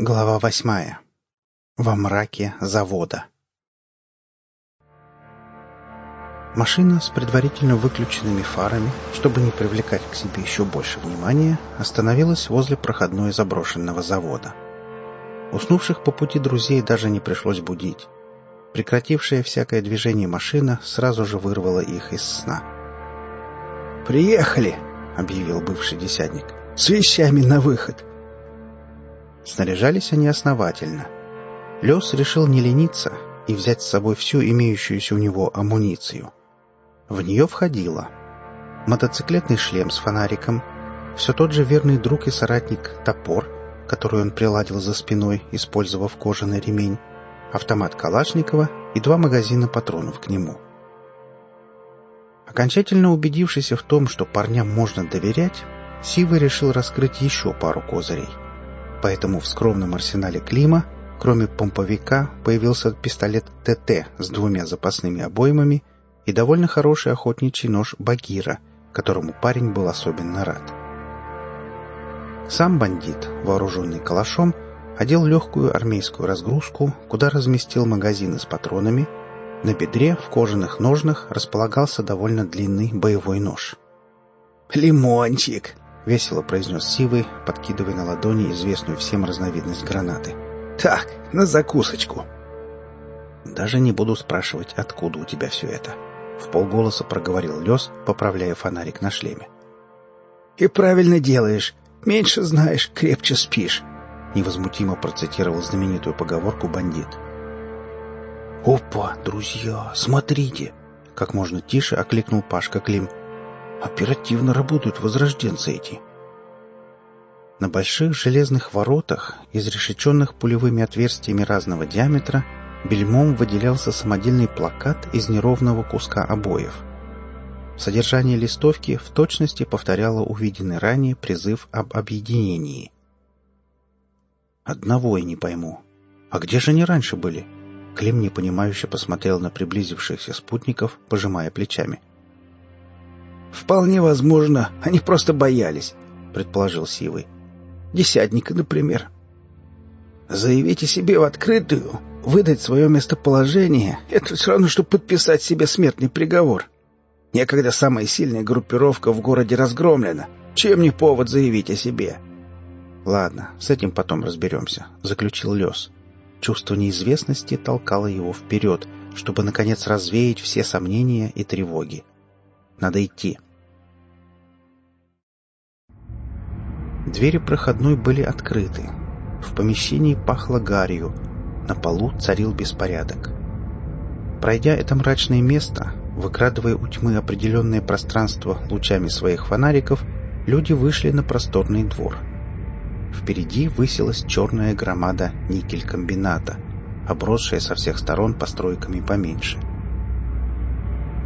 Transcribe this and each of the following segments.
Глава восьмая. Во мраке завода. Машина с предварительно выключенными фарами, чтобы не привлекать к себе еще больше внимания, остановилась возле проходной заброшенного завода. Уснувших по пути друзей даже не пришлось будить. Прекратившая всякое движение машина сразу же вырвала их из сна. «Приехали!» — объявил бывший десятник. «С вещами на выход!» Снаряжались они основательно. Лес решил не лениться и взять с собой всю имеющуюся у него амуницию. В нее входило мотоциклетный шлем с фонариком, все тот же верный друг и соратник топор, который он приладил за спиной, использовав кожаный ремень, автомат Калашникова и два магазина патронов к нему. Окончательно убедившись в том, что парням можно доверять, Сивый решил раскрыть еще пару козырей — Поэтому в скромном арсенале Клима, кроме помповика, появился пистолет ТТ с двумя запасными обоймами и довольно хороший охотничий нож Багира, которому парень был особенно рад. Сам бандит, вооруженный калашом, одел легкую армейскую разгрузку, куда разместил магазины с патронами. На бедре в кожаных ножнах располагался довольно длинный боевой нож. «Лимончик!» — весело произнес Сивый, подкидывая на ладони известную всем разновидность гранаты. «Так, на закусочку!» «Даже не буду спрашивать, откуда у тебя все это», — в полголоса проговорил Лес, поправляя фонарик на шлеме. «И правильно делаешь. Меньше знаешь, крепче спишь», — невозмутимо процитировал знаменитую поговорку бандит. «Опа, друзья, смотрите!» — как можно тише окликнул Пашка Клим — Оперативно работают возрожденцы эти. На больших железных воротах, изрешеченных пулевыми отверстиями разного диаметра, бельмом выделялся самодельный плакат из неровного куска обоев. Содержание листовки в точности повторяло увиденный ранее призыв об объединении. «Одного я не пойму. А где же они раньше были?» Клим непонимающе посмотрел на приблизившихся спутников, пожимая плечами. «Вполне возможно, они просто боялись», — предположил Сивый. «Десятника, например». «Заявить себе в открытую, выдать свое местоположение — это все равно, что подписать себе смертный приговор. Некогда самая сильная группировка в городе разгромлена. Чем не повод заявить о себе?» «Ладно, с этим потом разберемся», — заключил Лес. Чувство неизвестности толкало его вперед, чтобы, наконец, развеять все сомнения и тревоги. Надо идти. Двери проходной были открыты. В помещении пахло гарью. На полу царил беспорядок. Пройдя это мрачное место, выкрадывая у тьмы определенное пространство лучами своих фонариков, люди вышли на просторный двор. Впереди высилась черная громада никель-комбината, обросшая со всех сторон постройками поменьше.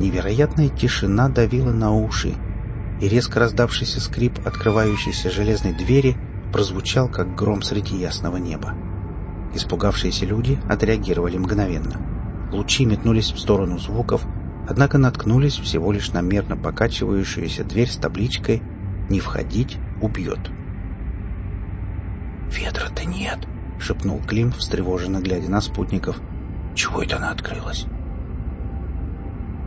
Невероятная тишина давила на уши, и резко раздавшийся скрип открывающейся железной двери прозвучал, как гром среди ясного неба. Испугавшиеся люди отреагировали мгновенно. Лучи метнулись в сторону звуков, однако наткнулись всего лишь на мерно покачивающуюся дверь с табличкой «Не входить, убьет». «Ветра-то нет!» — шепнул Клим, встревоженно глядя на спутников. «Чего это она открылась?»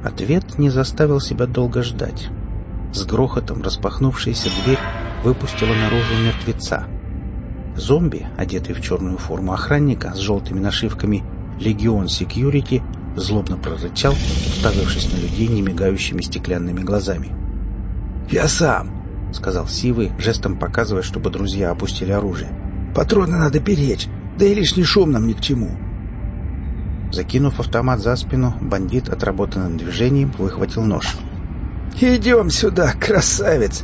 Ответ не заставил себя долго ждать. С грохотом распахнувшаяся дверь выпустила наружу мертвеца. Зомби, одетый в черную форму охранника с желтыми нашивками «Легион Секьюрити», злобно прорычал, уставившись на людей немигающими стеклянными глазами. «Я сам!» — сказал Сивый, жестом показывая, чтобы друзья опустили оружие. «Патроны надо беречь, да и лишний шум нам ни к чему!» Закинув автомат за спину, бандит отработанным движением выхватил нож. «Идем сюда, красавец!»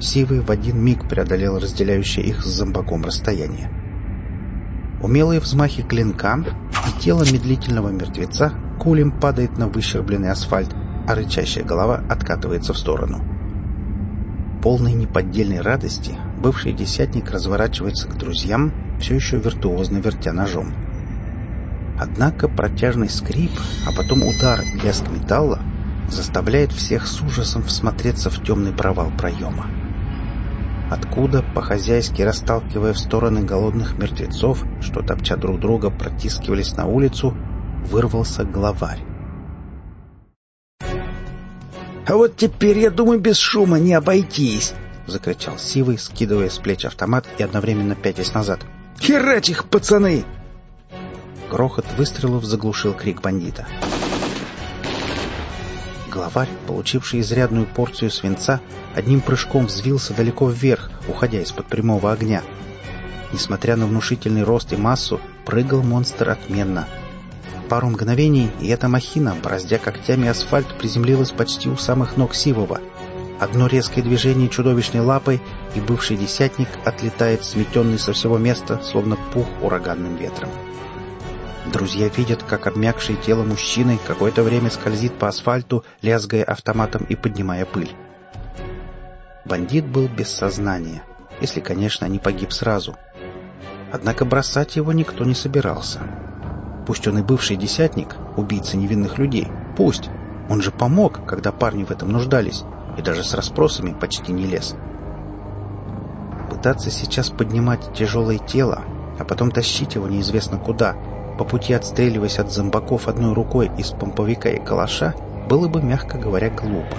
Сивый в один миг преодолел разделяющее их с зомбаком расстояние. Умелые взмахи клинка, и тело медлительного мертвеца кулем падает на выщербленный асфальт, а рычащая голова откатывается в сторону. Полной неподдельной радости бывший десятник разворачивается к друзьям, все еще виртуозно вертя ножом. Однако протяжный скрип, а потом удар и лязг металла заставляет всех с ужасом всмотреться в темный провал проема. откуда, по-хозяйски расталкивая в стороны голодных мертвецов, что, топча друг друга, протискивались на улицу, вырвался главарь. «А вот теперь, я думаю, без шума не обойтись!» — закричал Сивый, скидывая с плеч автомат и одновременно пятясь назад. «Херать их, пацаны!» Грохот выстрелов заглушил крик бандита. Главарь, получивший изрядную порцию свинца, одним прыжком взвился далеко вверх, уходя из-под прямого огня. Несмотря на внушительный рост и массу, прыгал монстр отменно. Пару мгновений, и эта махина, бороздя когтями асфальт, приземлилась почти у самых ног Сивова. Одно резкое движение чудовищной лапой, и бывший десятник отлетает сметенный со всего места, словно пух ураганным ветром. Друзья видят, как обмякшее тело мужчины какое-то время скользит по асфальту, лязгая автоматом и поднимая пыль. Бандит был без сознания, если, конечно, не погиб сразу. Однако бросать его никто не собирался. Пусть он и бывший десятник, убийца невинных людей, пусть. Он же помог, когда парни в этом нуждались, и даже с расспросами почти не лез. Пытаться сейчас поднимать тяжелое тело, а потом тащить его неизвестно куда — по пути отстреливаясь от зомбаков одной рукой из помповика и калаша, было бы, мягко говоря, глупо.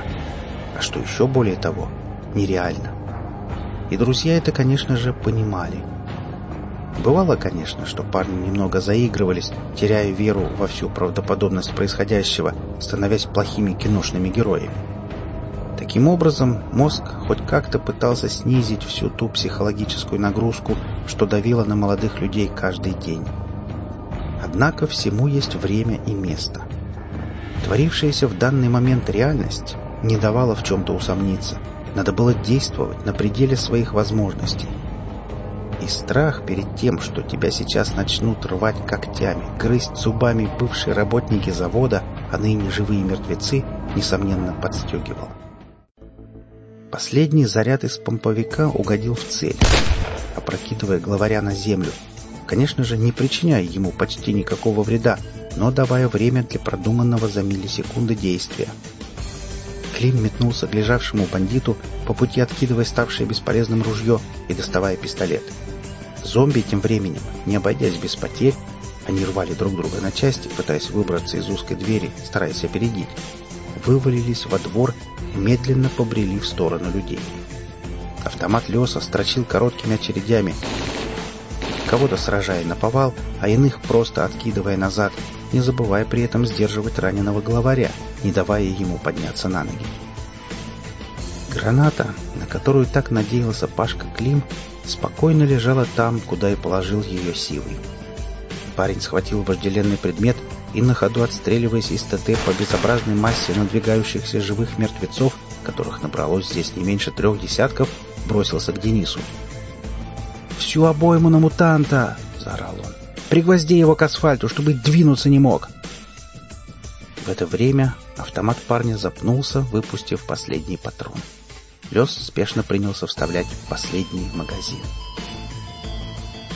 А что еще более того, нереально. И друзья это, конечно же, понимали. Бывало, конечно, что парни немного заигрывались, теряя веру во всю правдоподобность происходящего, становясь плохими киношными героями. Таким образом, мозг хоть как-то пытался снизить всю ту психологическую нагрузку, что давило на молодых людей каждый день. Однако всему есть время и место. Творившаяся в данный момент реальность не давала в чем-то усомниться. Надо было действовать на пределе своих возможностей. И страх перед тем, что тебя сейчас начнут рвать когтями, грызть зубами бывшие работники завода, а ныне живые мертвецы, несомненно подстегивал. Последний заряд из помповика угодил в цель, опрокидывая главаря на землю, конечно же, не причиняя ему почти никакого вреда, но давая время для продуманного за миллисекунды действия. Клим метнулся к лежавшему бандиту, по пути откидывая ставшее бесполезным ружье и доставая пистолет. Зомби тем временем, не обойдясь без потерь, они рвали друг друга на части, пытаясь выбраться из узкой двери, стараясь опередить, вывалились во двор и медленно побрели в сторону людей. Автомат Леса строчил короткими очередями, кого-то сражая на повал, а иных просто откидывая назад, не забывая при этом сдерживать раненого главаря, не давая ему подняться на ноги. Граната, на которую так надеялся Пашка Клим, спокойно лежала там, куда и положил ее силой. Парень схватил вожделенный предмет и на ходу отстреливаясь из ТТ по безобразной массе надвигающихся живых мертвецов, которых набралось здесь не меньше трех десятков, бросился к Денису. «Всю обойму на мутанта!» — заорал он. «Пригвозди его к асфальту, чтобы двинуться не мог!» В это время автомат парня запнулся, выпустив последний патрон. Лес спешно принялся вставлять последний магазин.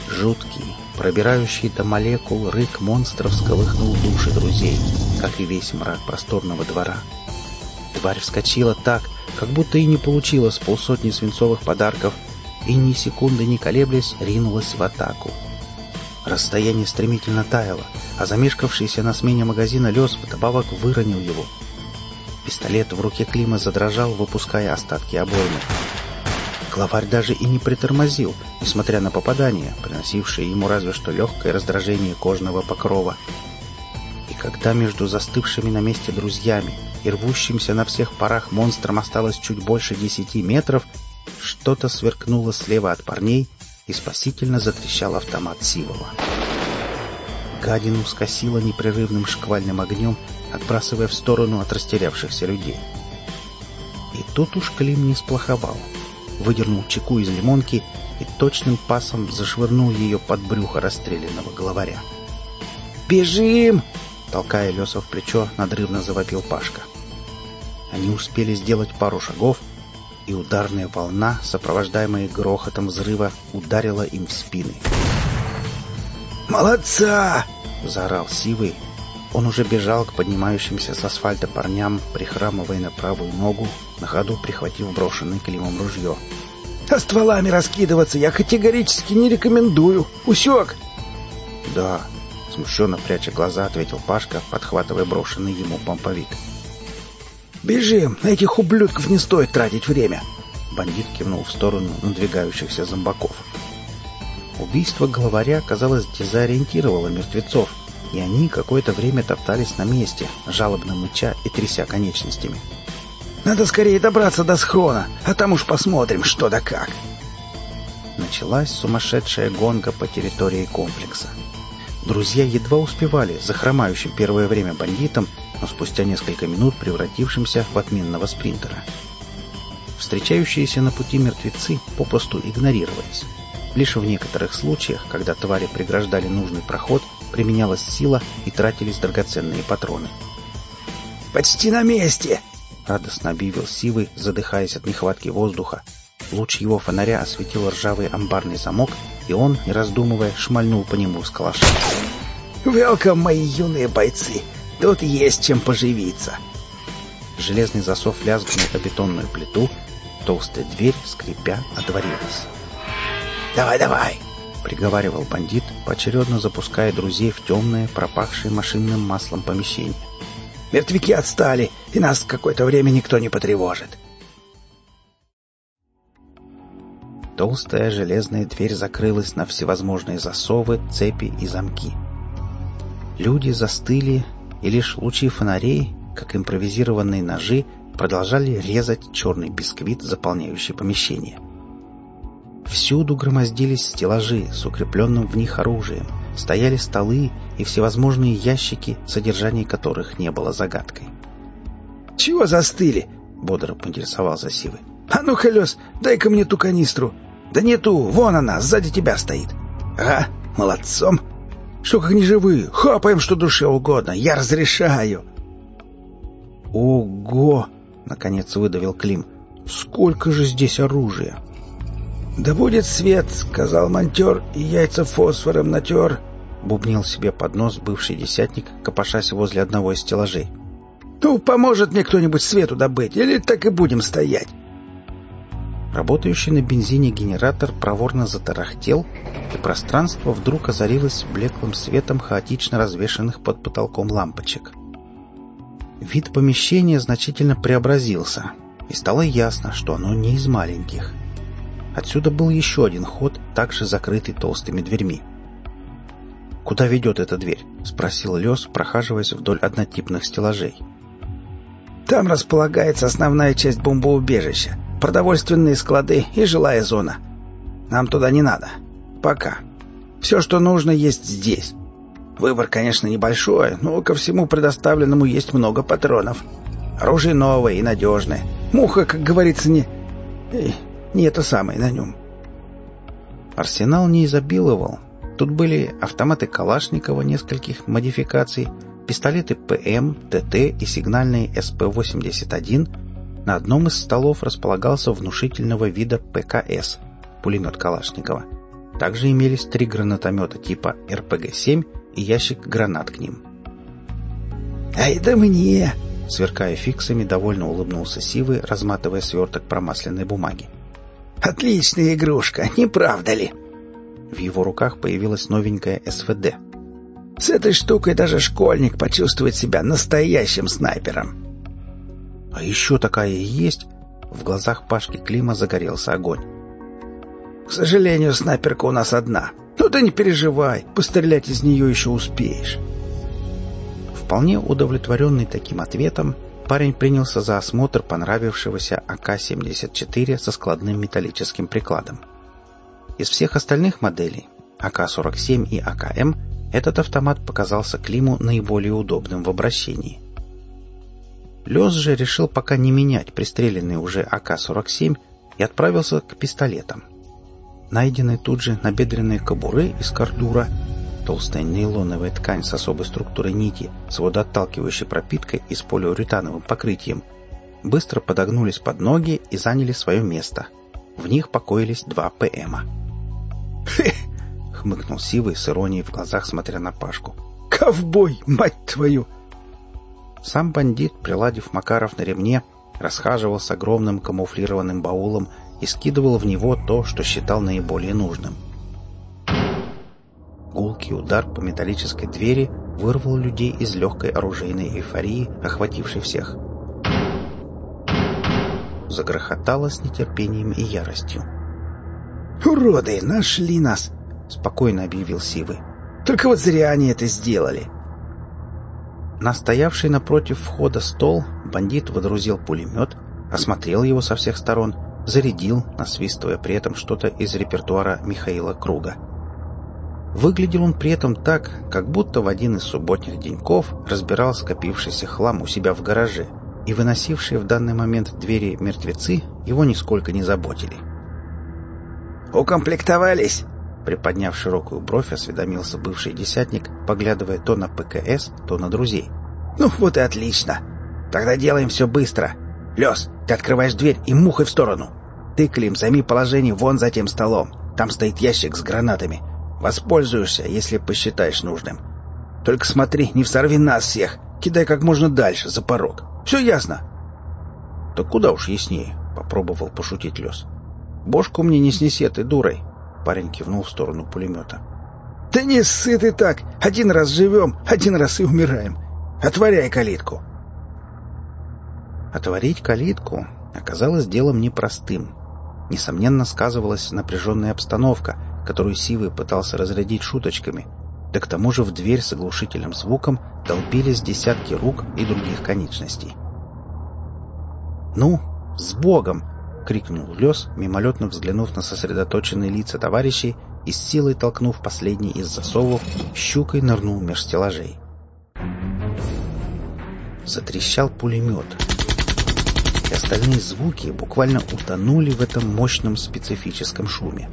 Жуткий, пробирающий до молекул рык монстров сколыхнул души друзей, как и весь мрак просторного двора. Тварь вскочила так, как будто и не получила с полсотни свинцовых подарков, и ни секунды не колеблясь ринулась в атаку. Расстояние стремительно таяло, а замешкавшийся на смене магазина лес вдобавок выронил его. Пистолет в руке Клима задрожал, выпуская остатки обоймы. Главарь даже и не притормозил, несмотря на попадание, приносившее ему разве что легкое раздражение кожного покрова. И когда между застывшими на месте друзьями и рвущимся на всех парах монстром осталось чуть больше десяти метров, что-то сверкнуло слева от парней, и спасительно затрещал автомат Сивова. Гадину скосило непрерывным шквальным огнем, отбрасывая в сторону от растерявшихся людей. И тут уж Клим не сплоховал. Выдернул чеку из лимонки и точным пасом зашвырнул ее под брюхо расстрелянного главаря. «Бежим!» Толкая Леса в плечо, надрывно завопил Пашка. Они успели сделать пару шагов, и ударная волна, сопровождаемая грохотом взрыва, ударила им в спины. «Молодца!» — заорал Сивый. Он уже бежал к поднимающимся с асфальта парням, прихрамывая на правую ногу, на ходу прихватив брошенное климом ружье. А стволами раскидываться я категорически не рекомендую. Усек!» «Да», — смущенно пряча глаза, ответил Пашка, подхватывая брошенный ему помповик. «Бежим! Этих ублюдков не стоит тратить время!» Бандит кивнул в сторону надвигающихся зомбаков. Убийство главаря, казалось, дезориентировало мертвецов, и они какое-то время топтались на месте, жалобно мыча и тряся конечностями. «Надо скорее добраться до схрона, а там уж посмотрим, что да как!» Началась сумасшедшая гонка по территории комплекса. Друзья едва успевали за хромающим первое время бандитом, но спустя несколько минут превратившимся в отменного спринтера. Встречающиеся на пути мертвецы попросту игнорировались. Лишь в некоторых случаях, когда твари преграждали нужный проход, применялась сила и тратились драгоценные патроны. «Почти на месте!» — радостно объявил Сивый, задыхаясь от нехватки воздуха. Луч его фонаря осветил ржавый амбарный замок, и он, не раздумывая, шмальнул по нему с калаша. «Велкам, мои юные бойцы! Тут есть чем поживиться!» Железный засов лязгнул о бетонную плиту, толстая дверь, скрипя, отворилась. «Давай, давай!» — приговаривал бандит, поочередно запуская друзей в темное, пропахшее машинным маслом помещение. «Мертвяки отстали, и нас какое-то время никто не потревожит». Толстая железная дверь закрылась на всевозможные засовы, цепи и замки. Люди застыли, и лишь лучи фонарей, как импровизированные ножи, продолжали резать черный бисквит, заполняющий помещение. Всюду громоздились стеллажи с укрепленным в них оружием, стояли столы и всевозможные ящики, содержание которых не было загадкой. «Чего застыли?» — бодро поинтересовался Сивый. «А ну, колес, дай-ка мне ту канистру!» «Да нету, вон она, сзади тебя стоит!» «А, молодцом!» «Что как неживые, хапаем, что душе угодно, я разрешаю!» «Ого!» — наконец выдавил Клим. «Сколько же здесь оружия!» «Да будет свет!» — сказал монтер, и яйца фосфором натер. Бубнил себе под нос бывший десятник, копошась возле одного из стеллажей. «Ну, поможет мне кто-нибудь свету добыть, или так и будем стоять?» Работающий на бензине генератор проворно затарахтел, и пространство вдруг озарилось блеклым светом хаотично развешанных под потолком лампочек. Вид помещения значительно преобразился, и стало ясно, что оно не из маленьких — Отсюда был еще один ход, также закрытый толстыми дверьми. «Куда ведет эта дверь?» — спросил Лес, прохаживаясь вдоль однотипных стеллажей. «Там располагается основная часть бомбоубежища, продовольственные склады и жилая зона. Нам туда не надо. Пока. Все, что нужно, есть здесь. Выбор, конечно, небольшой, но ко всему предоставленному есть много патронов. Оружие новое и надежное. Муха, как говорится, не... Не это самое на нем. Арсенал не изобиловал. Тут были автоматы Калашникова нескольких модификаций, пистолеты ПМ, ТТ и сигнальные СП-81. На одном из столов располагался внушительного вида ПКС, пулемет Калашникова. Также имелись три гранатомета типа РПГ-7 и ящик гранат к ним. «Ай да мне!» Сверкая фиксами, довольно улыбнулся Сивый, разматывая сверток промасленной бумаги. Отличная игрушка, не правда ли?» В его руках появилась новенькая СВД. «С этой штукой даже школьник почувствует себя настоящим снайпером». «А еще такая и есть?» В глазах Пашки Клима загорелся огонь. «К сожалению, снайперка у нас одна. Ну ты не переживай, пострелять из нее еще успеешь». Вполне удовлетворенный таким ответом, парень принялся за осмотр понравившегося АК-74 со складным металлическим прикладом. Из всех остальных моделей АК-47 и АКМ этот автомат показался Климу наиболее удобным в обращении. Лёс же решил пока не менять пристреленный уже АК-47 и отправился к пистолетам. Найденные тут же набедренные кобуры из кардура Толстая нейлоновая ткань с особой структурой нити с водоотталкивающей пропиткой и с полиуретановым покрытием быстро подогнулись под ноги и заняли свое место. В них покоились два ПМа. «Хе!» — хмыкнул Сивый с иронией в глазах, смотря на Пашку. «Ковбой, мать твою!» Сам бандит, приладив Макаров на ремне, расхаживал с огромным камуфлированным баулом и скидывал в него то, что считал наиболее нужным. Гулкий удар по металлической двери вырвал людей из легкой оружейной эйфории, охватившей всех. Загрохотало с нетерпением и яростью. «Уроды! Нашли нас!» — спокойно объявил Сивы. «Только вот зря они это сделали!» На стоявший напротив входа стол бандит водрузил пулемет, осмотрел его со всех сторон, зарядил, насвистывая при этом что-то из репертуара Михаила Круга. Выглядел он при этом так, как будто в один из субботних деньков разбирал скопившийся хлам у себя в гараже, и выносившие в данный момент двери мертвецы его нисколько не заботили. «Укомплектовались!» Приподняв широкую бровь, осведомился бывший десятник, поглядывая то на ПКС, то на друзей. «Ну вот и отлично! Тогда делаем все быстро. Лес, ты открываешь дверь и мухой в сторону. Ты, Клим, займи положение вон за тем столом. Там стоит ящик с гранатами. Воспользуешься, если посчитаешь нужным. Только смотри, не всорви нас всех. Кидай как можно дальше, за порог. Все ясно?» «Так куда уж яснее», — попробовал пошутить Лес. «Бошку мне не снеси ты дурой. Парень кивнул в сторону пулемета. «Да не ссы ты так! Один раз живем, один раз и умираем! Отворяй калитку!» Отворить калитку оказалось делом непростым. Несомненно, сказывалась напряженная обстановка, которую Сивый пытался разрядить шуточками, да к тому же в дверь с оглушительным звуком долбились десятки рук и других конечностей. «Ну, с Богом!» — крикнул Лес, мимолетно взглянув на сосредоточенные лица товарищей и с силой толкнув последний из засовов, щукой нырнул меж стеллажей. Затрещал пулемет. И остальные звуки буквально утонули в этом мощном специфическом шуме.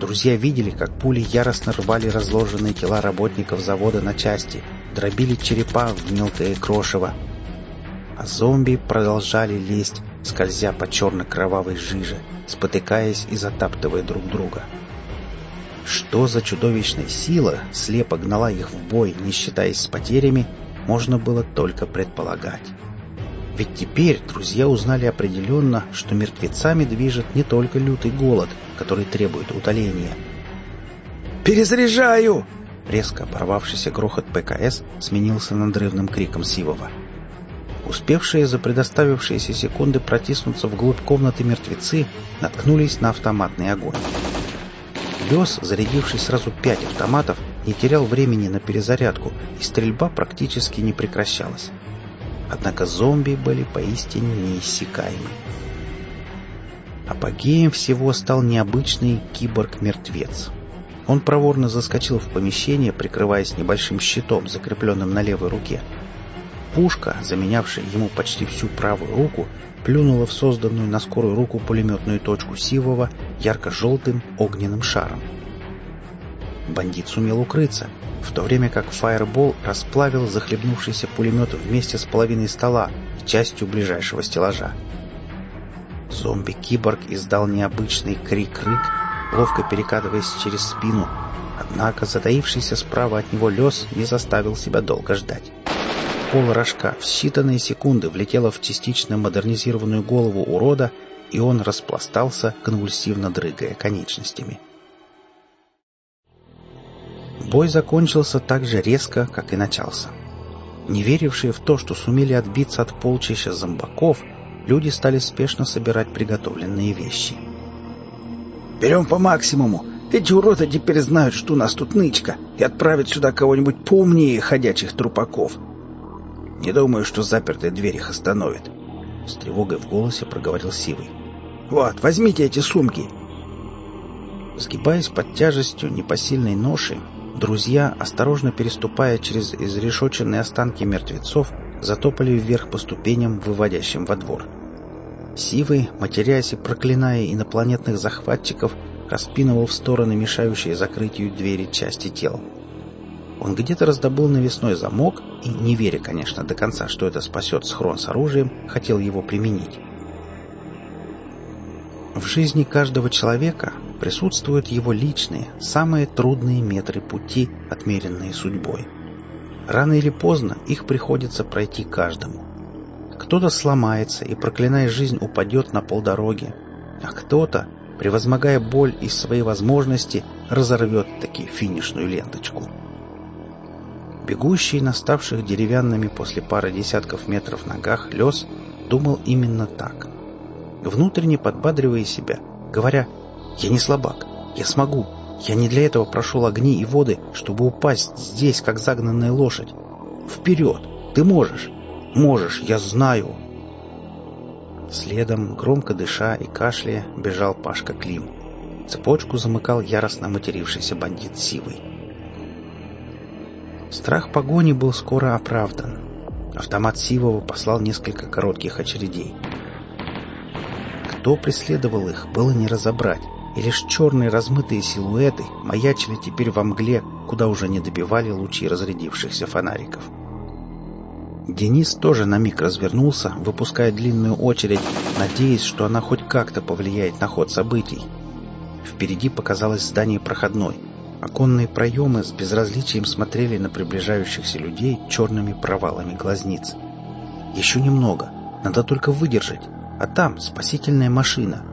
Друзья видели, как пули яростно рвали разложенные тела работников завода на части, дробили черепа в мелкое крошево. А зомби продолжали лезть, скользя по черно-кровавой жиже, спотыкаясь и затаптывая друг друга. Что за чудовищная сила слепо гнала их в бой, не считаясь с потерями, можно было только предполагать. Ведь теперь друзья узнали определенно, что мертвецами движет не только лютый голод, который требует утоления. «Перезаряжаю!» Резко оборвавшийся грохот ПКС сменился надрывным криком Сивова. Успевшие за предоставившиеся секунды протиснуться вглубь комнаты мертвецы наткнулись на автоматный огонь. Лес, зарядивший сразу пять автоматов, не терял времени на перезарядку, и стрельба практически не прекращалась. Однако зомби были поистине неиссякаемы. Апогеем всего стал необычный киборг-мертвец. Он проворно заскочил в помещение, прикрываясь небольшим щитом, закрепленным на левой руке. Пушка, заменявшая ему почти всю правую руку, плюнула в созданную на скорую руку пулеметную точку Сивова ярко-желтым огненным шаром. Бандит сумел укрыться, в то время как фаербол расплавил захлебнувшийся пулемет вместе с половиной стола частью ближайшего стеллажа. Зомби-киборг издал необычный крик-рык, ловко перекатываясь через спину, однако затаившийся справа от него лес не заставил себя долго ждать пол рожка в считанные секунды влетела в частично модернизированную голову урода, и он распластался, конвульсивно дрыгая конечностями. Бой закончился так же резко, как и начался. Не верившие в то, что сумели отбиться от полчища зомбаков, люди стали спешно собирать приготовленные вещи. «Берем по максимуму! Эти уроды теперь знают, что у нас тут нычка, и отправят сюда кого-нибудь поумнее ходячих трупаков!» Не думаю, что запертая дверь их остановит. С тревогой в голосе проговорил Сивый. Вот, возьмите эти сумки. Сгибаясь под тяжестью непосильной ноши, друзья, осторожно переступая через изрешоченные останки мертвецов, затопали вверх по ступеням, выводящим во двор. Сивый, матерясь и проклиная инопланетных захватчиков, распинывал в стороны мешающие закрытию двери части тел. Он где-то раздобыл навесной замок и, не веря, конечно, до конца, что это спасет схрон с оружием, хотел его применить. В жизни каждого человека присутствуют его личные, самые трудные метры пути, отмеренные судьбой. Рано или поздно их приходится пройти каждому. Кто-то сломается и, проклиная жизнь, упадет на полдороги. а кто-то, превозмогая боль и свои возможности, разорвет таки финишную ленточку. Бегущий на ставших деревянными после пары десятков метров ногах лес думал именно так. Внутренне подбадривая себя, говоря «Я не слабак, я смогу, я не для этого прошел огни и воды, чтобы упасть здесь, как загнанная лошадь. Вперед! Ты можешь! Можешь, я знаю!» Следом, громко дыша и кашляя, бежал Пашка Клим. Цепочку замыкал яростно матерившийся бандит Сивый. Страх погони был скоро оправдан. Автомат Сивова послал несколько коротких очередей. Кто преследовал их, было не разобрать, и лишь черные размытые силуэты маячили теперь во мгле, куда уже не добивали лучи разрядившихся фонариков. Денис тоже на миг развернулся, выпуская длинную очередь, надеясь, что она хоть как-то повлияет на ход событий. Впереди показалось здание проходной. Оконные проемы с безразличием смотрели на приближающихся людей черными провалами глазниц. Еще немного, надо только выдержать, а там спасительная машина.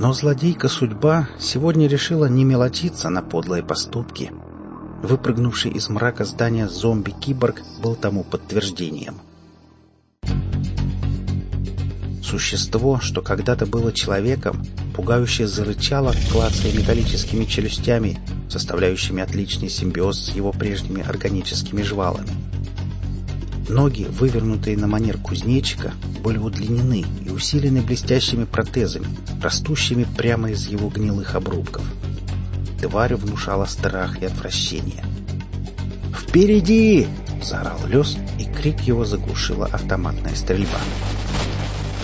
Но злодейка судьба сегодня решила не мелочиться на подлые поступки — Выпрыгнувший из мрака здания зомби-киборг был тому подтверждением. Существо, что когда-то было человеком, пугающе зарычало, клацая металлическими челюстями, составляющими отличный симбиоз с его прежними органическими жвалами. Ноги, вывернутые на манер кузнечика, были удлинены и усилены блестящими протезами, растущими прямо из его гнилых обрубков. Тварь внушала страх и отвращение. «Впереди!» — заорал Лес, и крик его заглушила автоматная стрельба.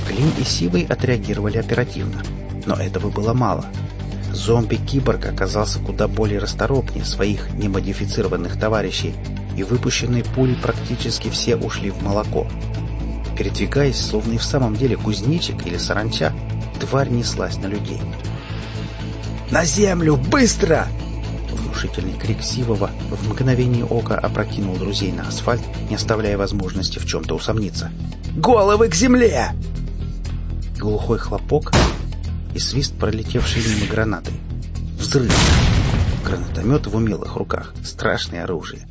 Клим и Сивый отреагировали оперативно, но этого было мало. Зомби-киборг оказался куда более расторопнее своих немодифицированных товарищей, и выпущенные пули практически все ушли в молоко. Передвигаясь, словно и в самом деле кузнечик или саранча, тварь неслась на людей. На землю! Быстро!» Внушительный крик Сивова в мгновение ока опрокинул друзей на асфальт, не оставляя возможности в чем-то усомниться. «Головы к земле!» Глухой хлопок и свист, пролетевшей мимо гранаты. Взрыв! Гранатомет в умелых руках. Страшное оружие.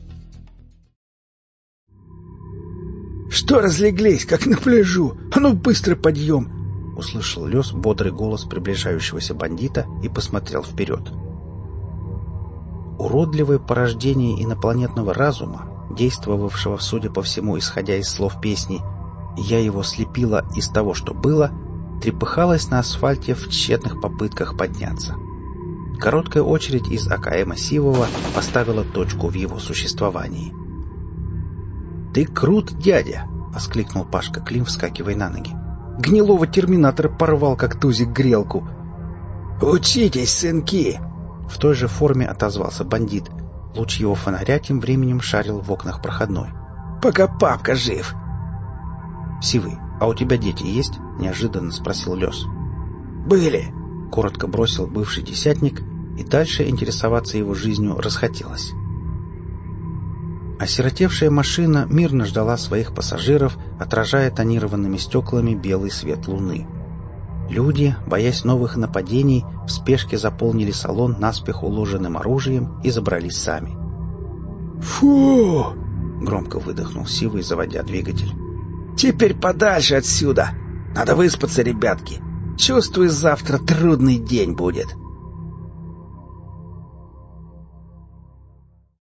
«Что разлеглись, как на пляжу? А ну быстро подъем! услышал Лес бодрый голос приближающегося бандита и посмотрел вперед. Уродливое порождение инопланетного разума, действовавшего, судя по всему, исходя из слов песни «Я его слепила из того, что было», трепыхалось на асфальте в тщетных попытках подняться. Короткая очередь из АКМ Сивова поставила точку в его существовании. «Ты крут, дядя!» — воскликнул Пашка Клим, вскакивая на ноги. Гнилого терминатора порвал, как тузик, грелку. «Учитесь, сынки!» В той же форме отозвался бандит. Луч его фонаря тем временем шарил в окнах проходной. «Пока папка жив!» «Сивый, а у тебя дети есть?» — неожиданно спросил Лес. «Были!» — коротко бросил бывший десятник, и дальше интересоваться его жизнью расхотелось. Осиротевшая машина мирно ждала своих пассажиров, отражая тонированными стеклами белый свет луны. Люди, боясь новых нападений, в спешке заполнили салон наспех уложенным оружием и забрались сами. «Фу!» — громко выдохнул Сивый, заводя двигатель. «Теперь подальше отсюда! Надо выспаться, ребятки! Чувствую, завтра трудный день будет!»